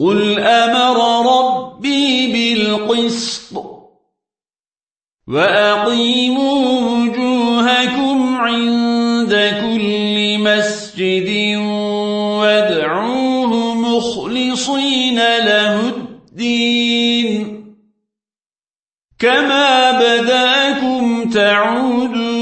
قل أمر ربي بالقسط وأقيموا وجوهكم عند كل مسجد وادعوه مخلصين له الدين كما بداكم تعودون